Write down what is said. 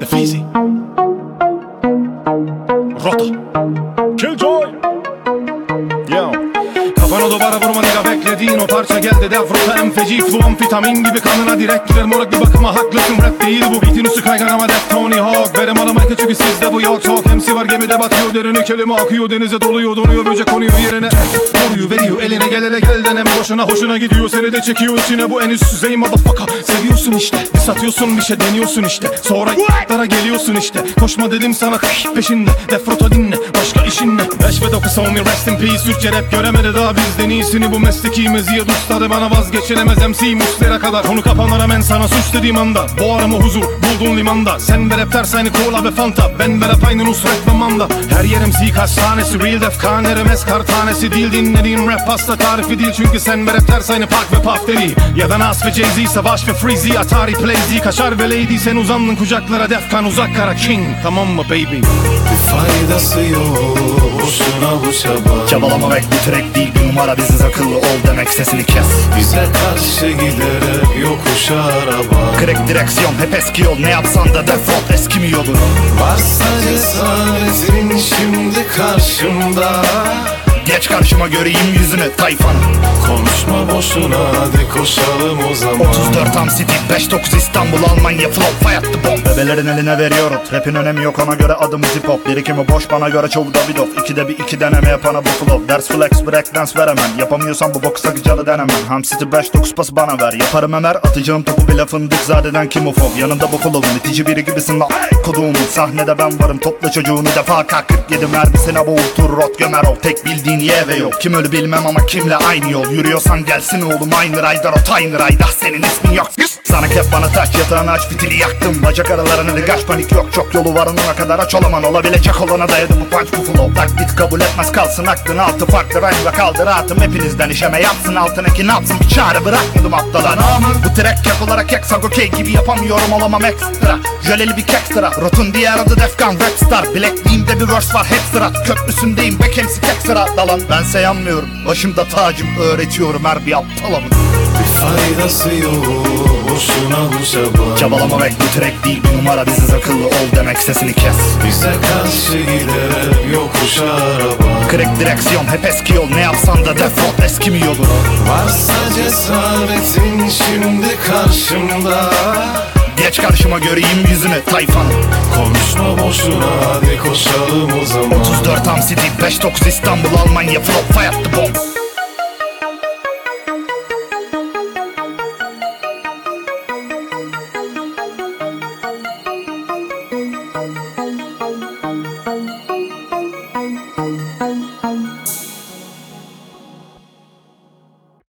The Fizzy. Roto. Killjoy. Yo. Para por beklediğin o parça geldi Devrota emfecit bu amfetamin gibi kanına direkt girer. Morak bir bakıma haklısın. Rap değil bu. Beatin üstü kaygan ama def Tony Hawk. Verim alamayken çünkü sizde bu yok. Çok MC var gemide batıyor. Derine kelime akıyor. Denize doluyor donuyor. Böcek konuyor yerine. Koruyu veriyor. Eline gel hele gel deneme. Boşuna hoşuna gidiyor. Seni de çekiyor içine. Bu en üst düzey motherfucker. Seviyorsun işte. Bir satıyorsun bir şey deniyorsun işte. Sonra y**lara geliyorsun işte. Koşma dedim sana. Peşinde. Defrota dinle. Başka işin ne? 5 ve 9 on rest in peace. Türkçe rap göremedi daha bizden iyisini. Bu mesleki meziyet ustadı bana vazgeçilemez MC Muslera kadar. Konu kapanana rağmen sana suç dediğim anda. Boğarımı huzur buldun limanda. Sen ve rap ters aynı ve fanta. Ben ve rap aynı Nusret ve Manda. Her yerim zik hastanesi Real def kan erimez kar tanesi Değil dinlediğin rap pasta tarifi değil Çünkü sen ve rap ters Park ve Puff Daddy. Ya da Nas ve Jay-Z Savaş ve Freezy Atari Plazy Kaşar ve Lady Sen uzandın kucaklara Defkan uzak kara King. Tamam mı baby? Bir faydası yok. Boşuna bu çaba Çabalamak bu track değil numara biziz akıllı ol demek sesini kes. Bize karşı gider hep yokuş araba. Crack direksiyon hep eski yol ne yapsan da default eskimiyordur Varsa cesaretin şimdi karşımda Geç karşıma göreyim yüzünü tayfanın Konuşma boşuna hadi koşalım o zaman. 34 Am City 59 İstanbul Almanya Flow Fire the bomb. Bebelerin eline veriyorum Rapin önemi yok ona göre adımız hip hop. Birikimi boş bana göre çoğu Davidoff İkide bir iki deneme yapana bu flow. Ders flex break dance veremem. Yapamıyorsan bu boku sakıcalı denemem. Ham City 59 pası bana ver. Yaparım emer atacağım topu bile fındık zadeden kim ufob Yanında bu flow'un itici biri gibisin lan. Koduğumun sahnede ben varım Topla çocuğunu defa K47 mermisine boğultur rot gömer ol Tek bildiğin ye ve yok. Kim ölü bilmem ama kimle aynı yol? Yürüyorsan gelsin oğlum aynı raydar o tiny rayda. Senin ismin yok. Sana kep bana taş yatağını aç fitili yaktım. Bacak aralarını da gaş panik yok. Çok yolu var onuna kadar aç olaman. Olabilecek olana dayadı bu punch bu flow. Taklit kabul etmez kalsın aklın altı farklı ve kaldır atım. Hepinizden işeme yapsın. Altındaki ne yapsın? Bir çare bırakmadım aptala. Bu track kek olarak hexag okey gibi yapamıyorum olamam ekstra. Jöleli bir kekstra Rotun diğer adı Defkan Rapstar Bilekliğimde bir verse var hep sıra. Köprüsündeyim back MC sıra Dalan bense yanmıyorum. Başımda tacım öğretiyorum her bir aptala Bir faydası yok boşuna bu çaba. Çabalamak bu track değil bir numara. Biziz akıllı ol demek sesini kes. Bize karşı gider hep yokuş araba. Crack direksiyon hep eski yol. Ne yapsan da default eskimiyordur Varsa cesaretin şimdi karşımda Geç karşıma göreyim yüzünü tayfanın Konuşma boşuna hadi koşalım o zaman. 34 Am City 59 İstanbul Almanya Flow Fire the bomb